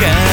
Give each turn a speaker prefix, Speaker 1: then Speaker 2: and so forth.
Speaker 1: 君